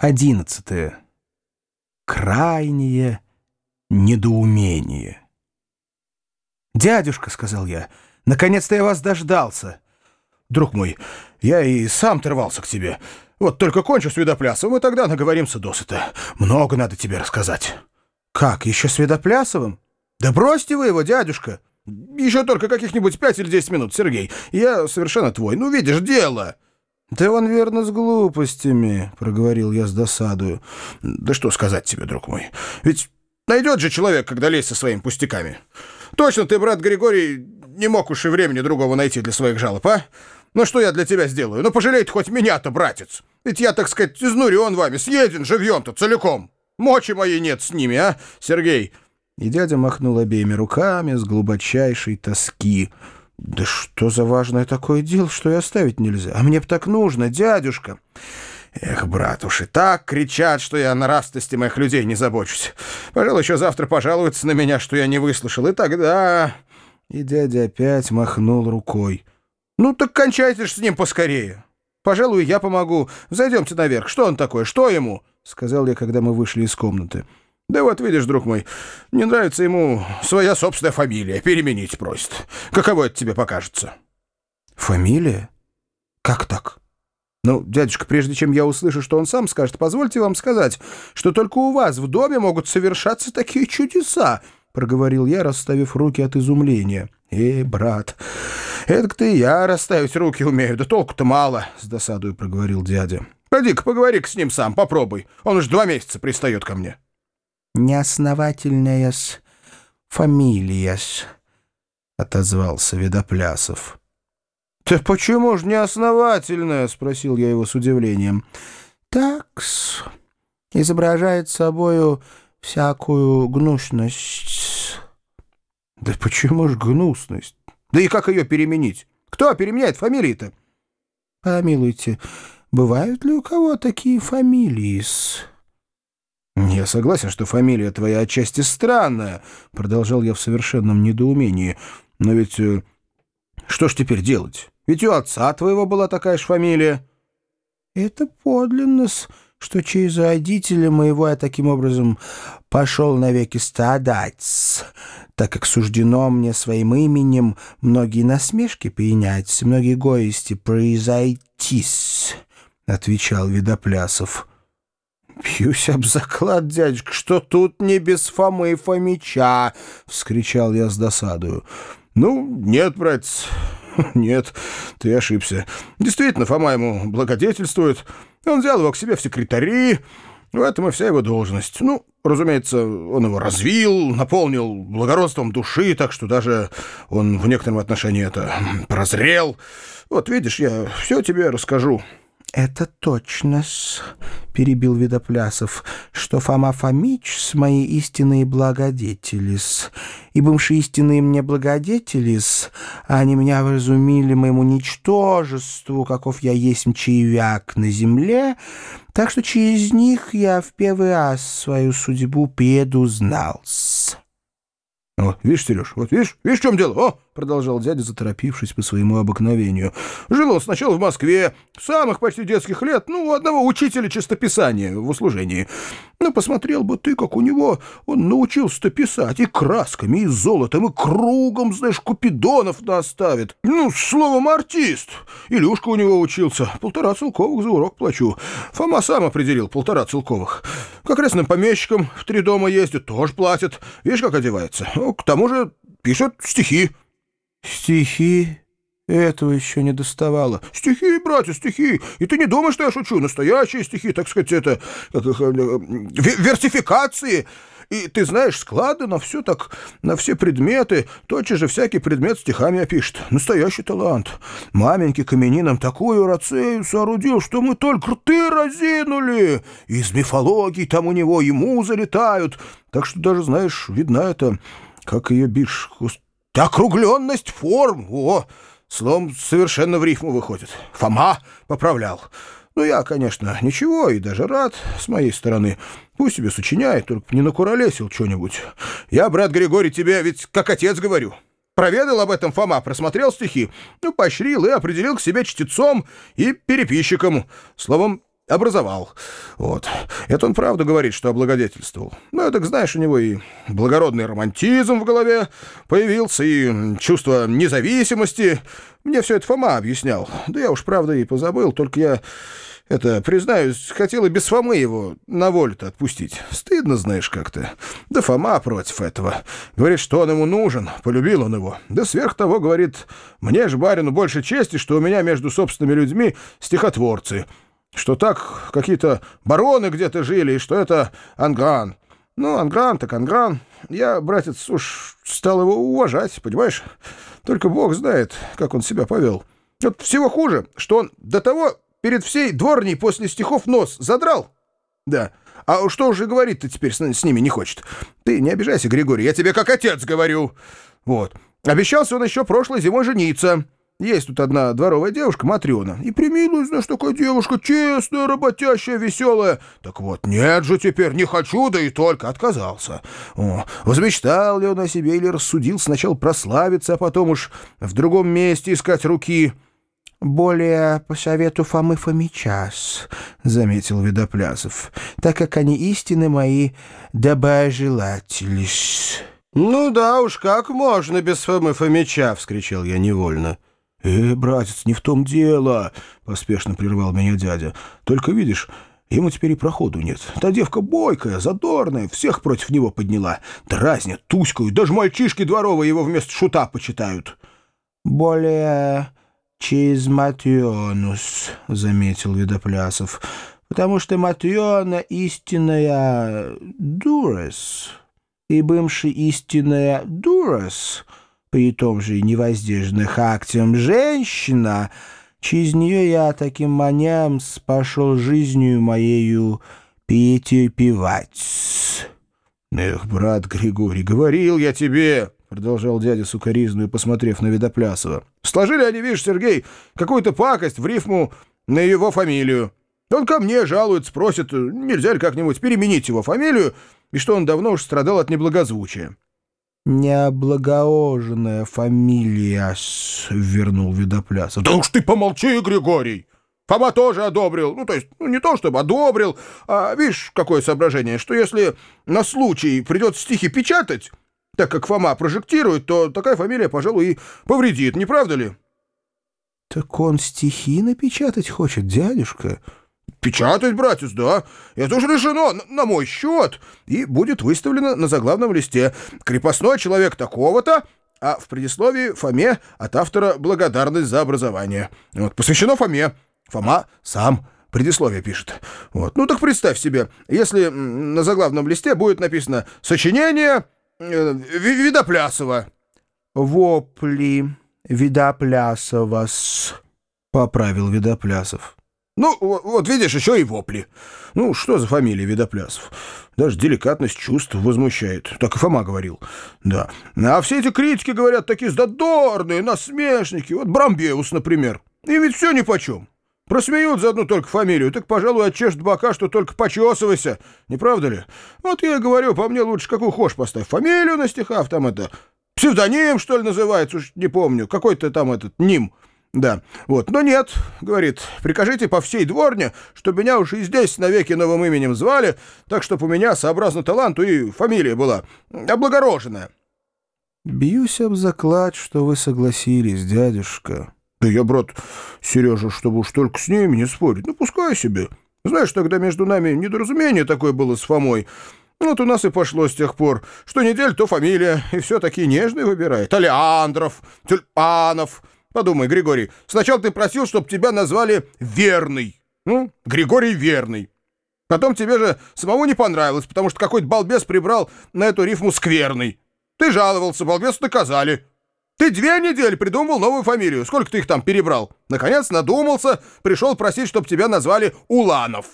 Одиннадцатое. Крайнее недоумение. «Дядюшка», — сказал я, — «наконец-то я вас дождался». «Друг мой, я и сам рвался к тебе. Вот только кончу с Видоплясовым, и тогда наговоримся досыта. Много надо тебе рассказать». «Как, еще с Видоплясовым?» «Да бросьте вы его, дядюшка! Еще только каких-нибудь пять или десять минут, Сергей. Я совершенно твой. Ну, видишь, дело!» «Да он верно с глупостями», — проговорил я с досадою. «Да что сказать тебе, друг мой? Ведь найдет же человек, когда лезть со своими пустяками. Точно ты, брат Григорий, не мог уж и времени другого найти для своих жалоб, а? Ну что я для тебя сделаю? Ну пожалей хоть меня-то, братец. Ведь я, так сказать, изнурен вами, съеден живьем-то целиком. Мочи моей нет с ними, а, Сергей?» И дядя махнул обеими руками с глубочайшей тоски — «Да что за важное такое дело, что и оставить нельзя? А мне б так нужно, дядюшка!» «Эх, брат, уж и так кричат, что я о нравственности моих людей не забочусь. Пожалуй, еще завтра пожалуются на меня, что я не выслушал, и тогда...» И дядя опять махнул рукой. «Ну так кончайте ж с ним поскорее. Пожалуй, я помогу. Зайдемте наверх. Что он такое? Что ему?» — сказал я, когда мы вышли из комнаты. Да вот видишь, друг мой, не нравится ему своя собственная фамилия. Переменить просит. Каково это тебе покажется? Фамилия? Как так? Ну, дядюшка, прежде чем я услышу, что он сам скажет, позвольте вам сказать, что только у вас в доме могут совершаться такие чудеса, проговорил я, расставив руки от изумления. «Э, брат, это-то и я расставить руки умею, да толку-то мало», — с досадой проговорил дядя. «Поди-ка поговори-ка с ним сам, попробуй. Он уж два месяца пристает ко мне» неосновательная-с фамилия-с, — отозвался Видоплясов. — Ты почему ж неосновательная? — спросил я его с удивлением. — Так-с, изображает собою всякую гнусность. — Да почему ж гнусность? Да и как ее переменить? Кто переменяет фамилии-то? — Помилуйте, бывают ли у кого такие фамилии-с? «Я согласен, что фамилия твоя отчасти странная», — продолжал я в совершенном недоумении. «Но ведь э, что ж теперь делать? Ведь у отца твоего была такая же фамилия». «Это подлинно что через родителя моего я таким образом пошел навеки страдать, так как суждено мне своим именем многие насмешки принять, многие горести произойтись», — отвечал Видоплясов. «Бьюсь об заклад, дядюшка, что тут не без Фомы Фомича!» — вскричал я с досадою. «Ну, нет, братец, нет, ты ошибся. Действительно, Фома ему благодетельствует. Он взял его к себе в секретари, в этом и вся его должность. Ну, разумеется, он его развил, наполнил благородством души, так что даже он в некотором отношении это прозрел. Вот видишь, я все тебе расскажу». «Это точно-с», — перебил Видоплясов, — «что Фома Фомич с моей истинные благодетелис. И бывшие истинные мне благодетелис, они меня вразумили моему ничтожеству, каков я есть мчаевяк на земле, так что через них я в первый раз свою судьбу предузнал-с». «Вот, видишь, Сереж, вот видишь, видишь, в чем дело? О!» — продолжал дядя, заторопившись по своему обыкновению. «Жил он сначала в Москве, самых почти детских лет, ну, у одного учителя чистописания в услужении. Ну, посмотрел бы ты, как у него он научился-то писать и красками, и золотом, и кругом, знаешь, купидонов наставит. Ну, словом, артист. Илюшка у него учился. Полтора целковых за урок плачу. Фома сам определил полтора целковых. Как крестным помещикам в три дома ездит, тоже платят. Видишь, как одевается. Ну, к тому же пишет стихи. «Стихи?» Этого еще не доставало. Стихи, братья, стихи. И ты не думаешь, что я шучу. Настоящие стихи, так сказать, это... Как, э, вертификации. И ты знаешь, склады на все так, на все предметы, тотчас же всякий предмет стихами опишет. Настоящий талант. Маменьки Каменином такую рацею соорудил, что мы только рты разинули. Из мифологии там у него и музы летают. Так что даже, знаешь, видно это, как ее бишь... Округленность форм, о! Словом, совершенно в рифму выходит. Фома поправлял. Ну, я, конечно, ничего и даже рад с моей стороны. Пусть себе сочиняет, только не накуролесил что-нибудь. Я, брат Григорий, тебе ведь как отец говорю. Проведал об этом Фома, просмотрел стихи, ну, поощрил и определил к себе чтецом и переписчиком. Словом, образовал. Вот. Это он правда говорит, что облагодетельствовал. Ну, так знаешь, у него и благородный романтизм в голове появился, и чувство независимости. Мне все это Фома объяснял. Да я уж, правда, и позабыл, только я... Это, признаюсь, хотел и без Фомы его на волю-то отпустить. Стыдно, знаешь, как-то. Да Фома против этого. Говорит, что он ему нужен, полюбил он его. Да сверх того, говорит, мне же, барину, больше чести, что у меня между собственными людьми стихотворцы. Что так какие-то бароны где-то жили, и что это Ангран. Ну, Ангран так Ангран. Я, братец, уж стал его уважать, понимаешь? Только бог знает, как он себя повел. Вот всего хуже, что он до того перед всей дворней после стихов нос задрал? Да. А что уже говорить-то теперь с, с ними не хочет? Ты не обижайся, Григорий, я тебе как отец говорю. Вот. Обещался он еще прошлой зимой жениться. Есть тут одна дворовая девушка, Матрена. И примилуй, знаешь, такая девушка, честная, работящая, веселая. Так вот, нет же теперь, не хочу, да и только отказался. О, возмечтал ли он о себе или рассудил сначала прославиться, а потом уж в другом месте искать руки более по совету Фомы Фомича, — заметил Видоплясов, — так как они истины мои доброжелателись. — Ну да уж, как можно без Фомы Фомича, — вскричал я невольно. — Э, братец, не в том дело, — поспешно прервал меня дядя. — Только видишь... Ему теперь и проходу нет. Та девка бойкая, задорная, всех против него подняла. Дразнят, туськую, даже мальчишки дворовые его вместо шута почитают. — Более через Матрионус», — заметил Видоплясов, «потому что Матрена истинная дурас, и бывший истинная дурас, при том же и невоздержанных актиям женщина, через нее я таким маням спошел жизнью моею перетерпевать». «Эх, брат Григорий, говорил я тебе!» продолжал дядя сукоризную, посмотрев на Видоплясова. «Сложили они, видишь, Сергей, какую-то пакость в рифму на его фамилию. Он ко мне жалуется, просит, нельзя ли как-нибудь переменить его фамилию, и что он давно уж страдал от неблагозвучия». «Необлагооженная фамилия», — вернул Видоплясов. «Да уж ты помолчи, Григорий!» Фома тоже одобрил. Ну, то есть, ну, не то чтобы одобрил, а видишь, какое соображение, что если на случай придется стихи печатать, так как Фома прожектирует, то такая фамилия, пожалуй, и повредит, не правда ли? — Так он стихи напечатать хочет, дядюшка? — Печатать, братец, да. Это уже решено на, мой счет. И будет выставлено на заглавном листе. Крепостной человек такого-то, а в предисловии Фоме от автора благодарность за образование. Вот, посвящено Фоме. Фома сам предисловие пишет. Вот. Ну так представь себе, если на заглавном листе будет написано «Сочинение...» Э, Видоплясова. Вопли Видоплясова-с, поправил Видоплясов. Ну, вот видишь, еще и вопли. Ну, что за фамилия Видоплясов? Даже деликатность чувств возмущает. Так и Фома говорил. Да. А все эти критики, говорят, такие задорные, насмешники. Вот Брамбеус, например. И ведь все нипочем. Просмеют за одну только фамилию, так, пожалуй, отчешут бока, что только почесывайся. Не правда ли? Вот я и говорю, по мне лучше какую хошь поставь. Фамилию на стихах, там это... Псевдоним, что ли, называется, уж не помню. Какой-то там этот ним. Да, вот. Но нет, говорит, прикажите по всей дворне, чтобы меня уж и здесь навеки новым именем звали, так, чтобы у меня, сообразно таланту, и фамилия была облагороженная. Бьюсь об заклад, что вы согласились, дядюшка. Да я, брат, Сережа, чтобы уж только с ними не спорить. Ну, пускай себе. Знаешь, тогда между нами недоразумение такое было с Фомой. Вот у нас и пошло с тех пор. Что неделю, то фамилия. И все такие нежные выбирает. Алеандров, Тюльпанов. Подумай, Григорий, сначала ты просил, чтобы тебя назвали Верный. Ну, Григорий Верный. Потом тебе же самому не понравилось, потому что какой-то балбес прибрал на эту рифму скверный. Ты жаловался, балбесу наказали. Ты две недели придумывал новую фамилию. Сколько ты их там перебрал? Наконец надумался, пришел просить, чтобы тебя назвали Уланов.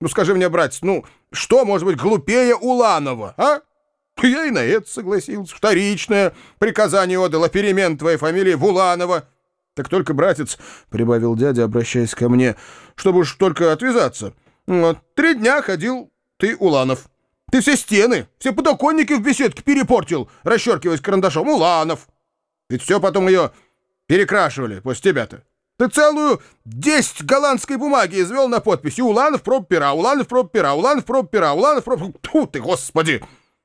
Ну скажи мне, братец, ну что может быть глупее Уланова, а? Я и на это согласился. Вторичное приказание отдал о перемен твоей фамилии в Уланова. Так только, братец, — прибавил дядя, обращаясь ко мне, — чтобы уж только отвязаться. Три дня ходил ты, Уланов. Ты все стены, все подоконники в беседке перепортил, расчеркиваясь карандашом. Уланов! Ведь все потом ее перекрашивали после тебя-то. Ты целую 10 голландской бумаги извел на подписи. Уланов, проб пера, Уланов, проб пера, Уланов, проб пера, Уланов, проб... Тьфу ты, господи!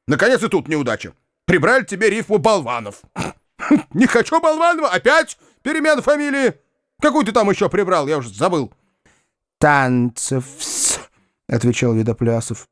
Наконец и тут неудача. Прибрали тебе рифму болванов. Не хочу болванова, опять перемен фамилии. Какую ты там еще прибрал? Я уже забыл». «Танцев», — отвечал Видоплясов.